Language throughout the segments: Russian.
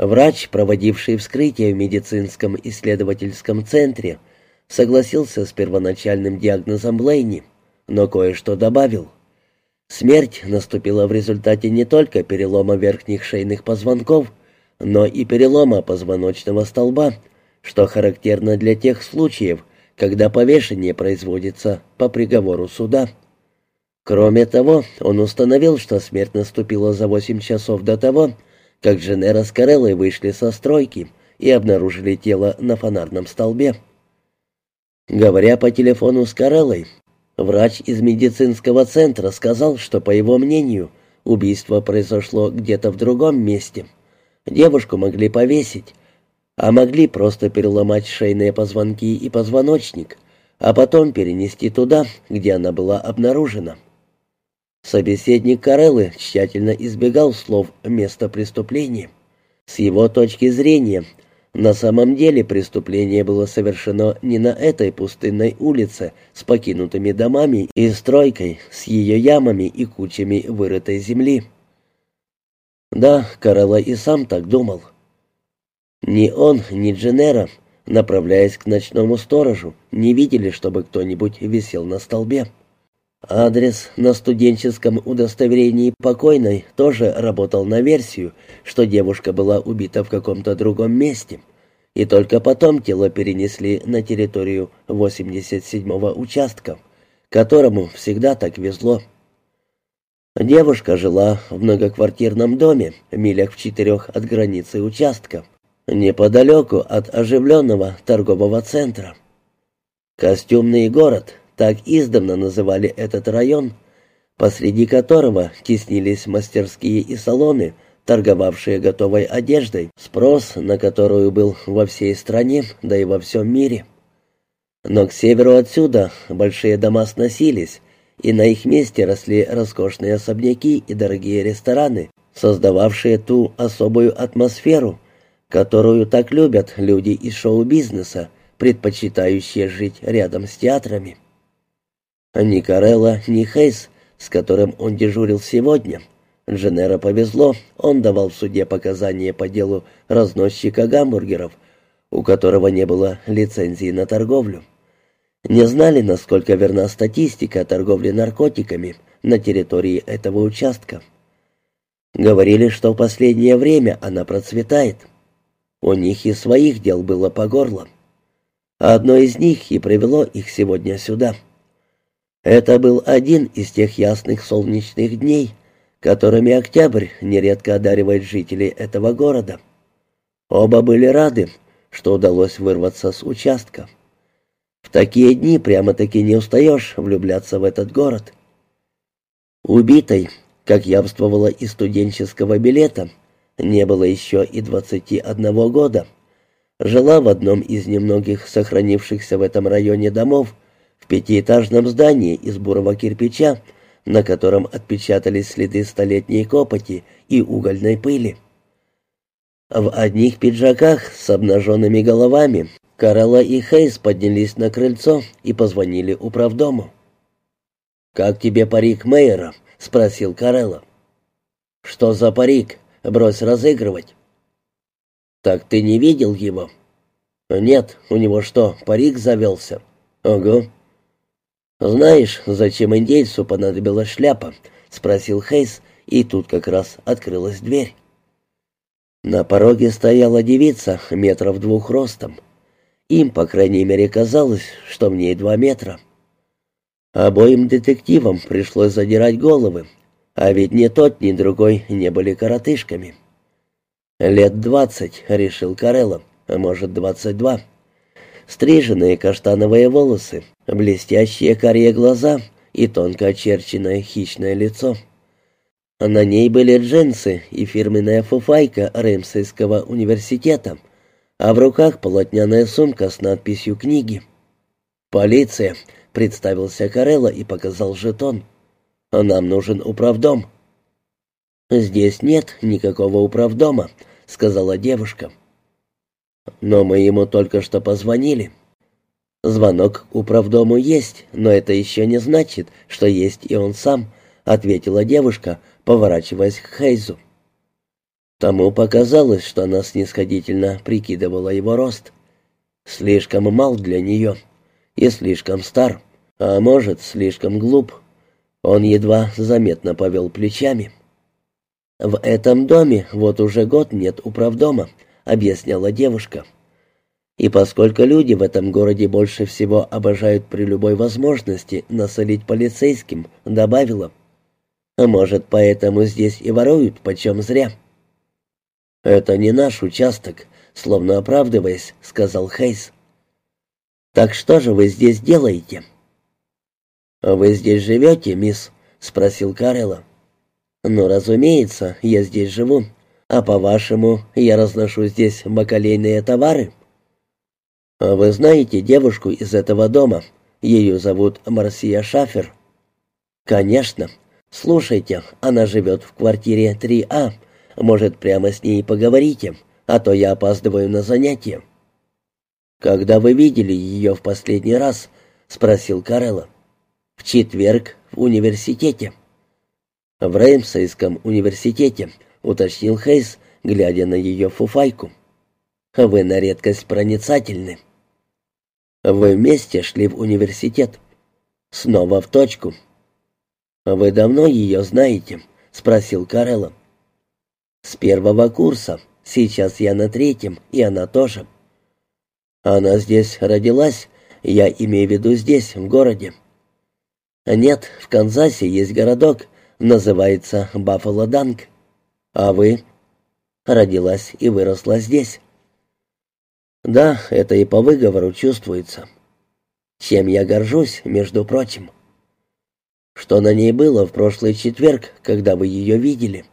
Врач, проводивший вскрытие в медицинском исследовательском центре, согласился с первоначальным диагнозом Блейни, но кое-что добавил. Смерть наступила в результате не только перелома верхних шейных позвонков, но и перелома позвоночного столба, что характерно для тех случаев, когда повешение производится по приговору суда. Кроме того, он установил, что смерть наступила за 8 часов до того, как Дженера с Кареллой вышли со стройки и обнаружили тело на фонарном столбе. Говоря по телефону с Кареллой, врач из медицинского центра сказал, что, по его мнению, убийство произошло где-то в другом месте. Девушку могли повесить, а могли просто переломать шейные позвонки и позвоночник, а потом перенести туда, где она была обнаружена. Собеседник Кареллы тщательно избегал слов «место преступления». С его точки зрения, на самом деле преступление было совершено не на этой пустынной улице с покинутыми домами и стройкой, с ее ямами и кучами вырытой земли. Да, Карелла и сам так думал. Ни он, ни Дженера, направляясь к ночному сторожу, не видели, чтобы кто-нибудь висел на столбе. Адрес на студенческом удостоверении покойной тоже работал на версию, что девушка была убита в каком-то другом месте, и только потом тело перенесли на территорию 87-го участка, которому всегда так везло. Девушка жила в многоквартирном доме, милях в четырех от границы участка неподалеку от оживленного торгового центра. Костюмный город, так издавна называли этот район, посреди которого теснились мастерские и салоны, торговавшие готовой одеждой, спрос на которую был во всей стране, да и во всем мире. Но к северу отсюда большие дома сносились, и на их месте росли роскошные особняки и дорогие рестораны, создававшие ту особую атмосферу, которую так любят люди из шоу-бизнеса, предпочитающие жить рядом с театрами. Ни Карелла, ни Хейс, с которым он дежурил сегодня. Дженера повезло, он давал в суде показания по делу разносчика гамбургеров, у которого не было лицензии на торговлю. Не знали, насколько верна статистика о торговле наркотиками на территории этого участка. Говорили, что в последнее время она процветает. У них и своих дел было по горло. Одно из них и привело их сегодня сюда. Это был один из тех ясных солнечных дней, которыми октябрь нередко одаривает жителей этого города. Оба были рады, что удалось вырваться с участка. В такие дни прямо-таки не устаешь влюбляться в этот город. Убитой, как явствовало из студенческого билета, не было еще и двадцати одного года. Жила в одном из немногих сохранившихся в этом районе домов, в пятиэтажном здании из бурого кирпича, на котором отпечатались следы столетней копоти и угольной пыли. В одних пиджаках с обнаженными головами Карелла и Хейс поднялись на крыльцо и позвонили управдому. «Как тебе парик мэра?» — спросил Карелла. «Что за парик?» Брось разыгрывать». «Так ты не видел его?» «Нет, у него что, парик завелся?» «Ого». «Знаешь, зачем индейцу понадобилась шляпа?» — спросил Хейс, и тут как раз открылась дверь. На пороге стояла девица метров двух ростом. Им, по крайней мере, казалось, что в ней два метра. Обоим детективам пришлось задирать головы, а ведь ни тот, ни другой не были коротышками. «Лет двадцать», — решил Карелло, а может, двадцать два. Стриженные каштановые волосы, блестящие карие глаза и тонко очерченное хищное лицо. На ней были джинсы и фирменная фуфайка Ремсейского университета, а в руках полотняная сумка с надписью «Книги». «Полиция», — представился Карелло и показал жетон. Нам нужен управдом». «Здесь нет никакого управдома», — сказала девушка. «Но мы ему только что позвонили». «Звонок управдому есть, но это еще не значит, что есть и он сам», — ответила девушка, поворачиваясь к Хейзу. Тому показалось, что она снисходительно прикидывала его рост. Слишком мал для нее и слишком стар, а может, слишком глуп. Он едва заметно повел плечами. «В этом доме вот уже год нет управдома», — объясняла девушка. «И поскольку люди в этом городе больше всего обожают при любой возможности насолить полицейским», — добавила. «Может, поэтому здесь и воруют почем зря». «Это не наш участок», — словно оправдываясь, сказал Хейс. «Так что же вы здесь делаете?» «Вы здесь живете, мисс?» — спросил Карелла. «Ну, разумеется, я здесь живу. А по-вашему, я разношу здесь бакалейные товары?» «А «Вы знаете девушку из этого дома? Ее зовут Марсия Шафер». «Конечно. Слушайте, она живет в квартире 3А. Может, прямо с ней поговорите, а то я опаздываю на занятия». «Когда вы видели ее в последний раз?» — спросил Карелла. «В четверг в университете». «В Реймсейском университете», — уточнил Хейс, глядя на ее фуфайку. «Вы на редкость проницательны». «Вы вместе шли в университет?» «Снова в точку». «Вы давно ее знаете?» — спросил Карелла. «С первого курса. Сейчас я на третьем, и она тоже». «Она здесь родилась? Я имею в виду здесь, в городе». «Нет, в Канзасе есть городок, называется Баффало-Данг. А вы?» «Родилась и выросла здесь». «Да, это и по выговору чувствуется. Чем я горжусь, между прочим». «Что на ней было в прошлый четверг, когда вы ее видели?»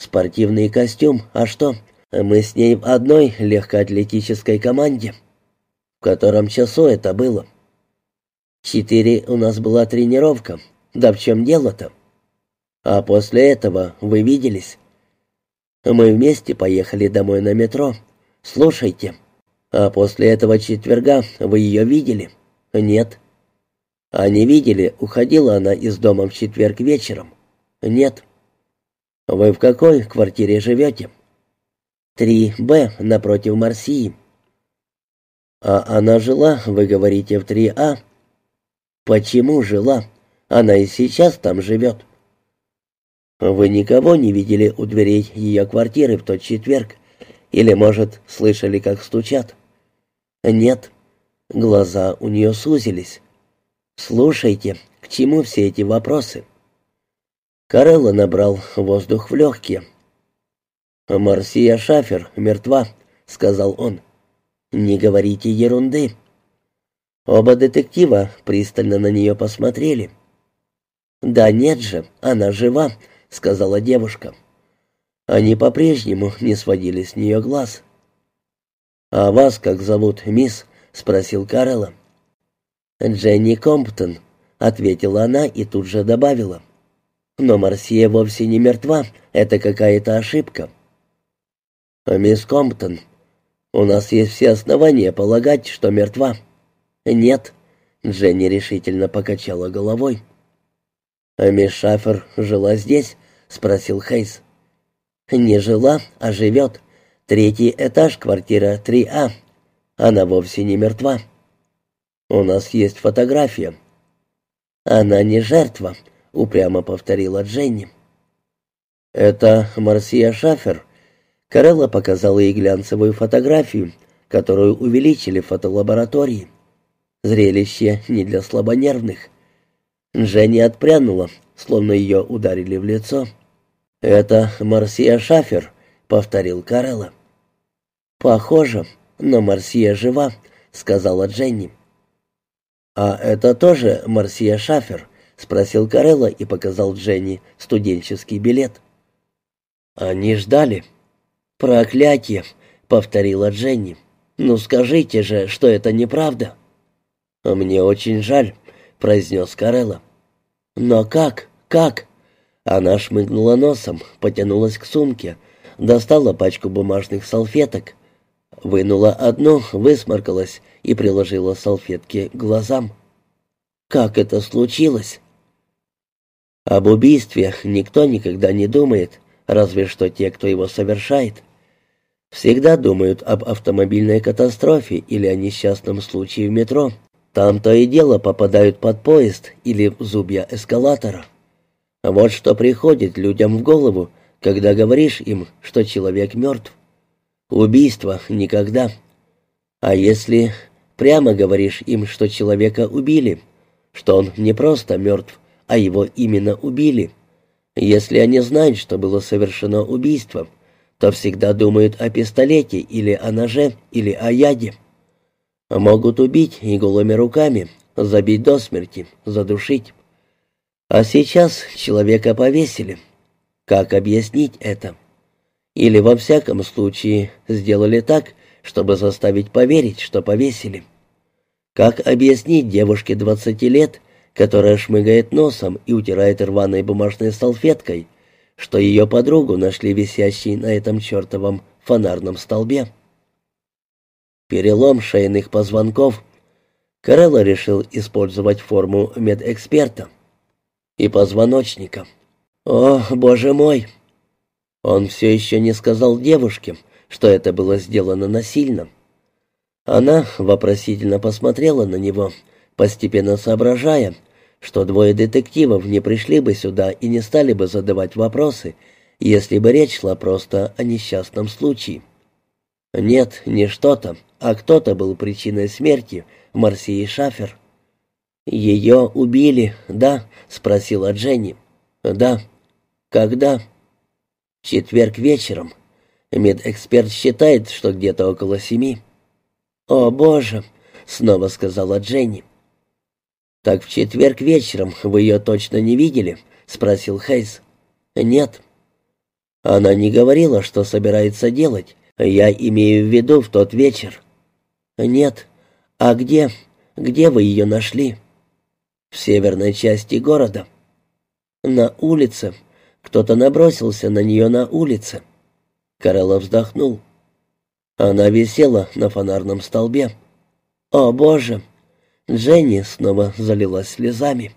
Спортивный костюм, а что? Мы с ней в одной легкоатлетической команде. В котором часу это было? Четыре у нас была тренировка. Да в чем дело-то? А после этого вы виделись? Мы вместе поехали домой на метро. Слушайте, а после этого четверга вы ее видели? Нет. А не видели, уходила она из дома в четверг вечером? Нет. «Вы в какой квартире живете?» «Три Б напротив Марсии». «А она жила, вы говорите, в три А?» «Почему жила? Она и сейчас там живет». «Вы никого не видели у дверей ее квартиры в тот четверг? Или, может, слышали, как стучат?» «Нет». Глаза у нее сузились. «Слушайте, к чему все эти вопросы?» Карелла набрал воздух в легкие. «Марсия Шафер мертва», — сказал он. «Не говорите ерунды». Оба детектива пристально на нее посмотрели. «Да нет же, она жива», — сказала девушка. Они по-прежнему не сводили с нее глаз. «А вас как зовут, мисс?» — спросил Карелла. «Дженни Комптон», — ответила она и тут же добавила. Но Марсия вовсе не мертва, это какая-то ошибка. А мисс Комптон, у нас есть все основания полагать, что мертва. Нет, Дженни решительно покачала головой. А мисс Шафер жила здесь? спросил Хейс. Не жила, а живет. Третий этаж, квартира 3А. Она вовсе не мертва. У нас есть фотография. Она не жертва, — упрямо повторила Дженни. «Это Марсия Шафер». Карелла показала ей глянцевую фотографию, которую увеличили в фотолаборатории. Зрелище не для слабонервных. Дженни отпрянула, словно ее ударили в лицо. «Это Марсия Шафер», — повторил Карелла. «Похоже, но Марсия жива», — сказала Дженни. «А это тоже Марсия Шафер», — спросил Карелла и показал Дженни студенческий билет. «Они ждали». «Проклятие!» — повторила Дженни. «Ну скажите же, что это неправда». «Мне очень жаль», — произнес Карелла. «Но как? Как?» Она шмыгнула носом, потянулась к сумке, достала пачку бумажных салфеток, вынула одну, высморкалась и приложила салфетки к глазам. «Как это случилось?» Об убийстве никто никогда не думает, разве что те, кто его совершает. Всегда думают об автомобильной катастрофе или о несчастном случае в метро. Там то и дело попадают под поезд или в зубья эскалатора. Вот что приходит людям в голову, когда говоришь им, что человек мертв. Убийство никогда. А если прямо говоришь им, что человека убили, что он не просто мертв, а его именно убили, если они знают, что было совершено убийство, то всегда думают о пистолете или о ноже или о яде. Могут убить и голыми руками, забить до смерти, задушить. А сейчас человека повесили. Как объяснить это? Или во всяком случае сделали так, чтобы заставить поверить, что повесили. Как объяснить девушке 20 лет, которая шмыгает носом и утирает рваной бумажной салфеткой, что ее подругу нашли висящей на этом чертовом фонарном столбе? Перелом шейных позвонков. Карелла решил использовать форму медэксперта. И позвоночника. О, боже мой! Он все еще не сказал девушке, что это было сделано насильно. Она вопросительно посмотрела на него, постепенно соображая, что двое детективов не пришли бы сюда и не стали бы задавать вопросы, если бы речь шла просто о несчастном случае. Нет, не что-то, а кто-то был причиной смерти Марсии Шафер. «Ее убили, да?» — спросила Дженни. «Да». «Когда?» Четверг вечером. Медэксперт считает, что где-то около семи. «О, Боже!» — снова сказала Дженни. «Так в четверг вечером вы ее точно не видели?» — спросил Хейс. «Нет». Она не говорила, что собирается делать. Я имею в виду в тот вечер. «Нет. А где? Где вы ее нашли?» «В северной части города». «На улице», кто-то набросился на нее на улице. Карелла вздохнул. Она висела на фонарном столбе. «О, Боже!» Дженни снова залилась слезами.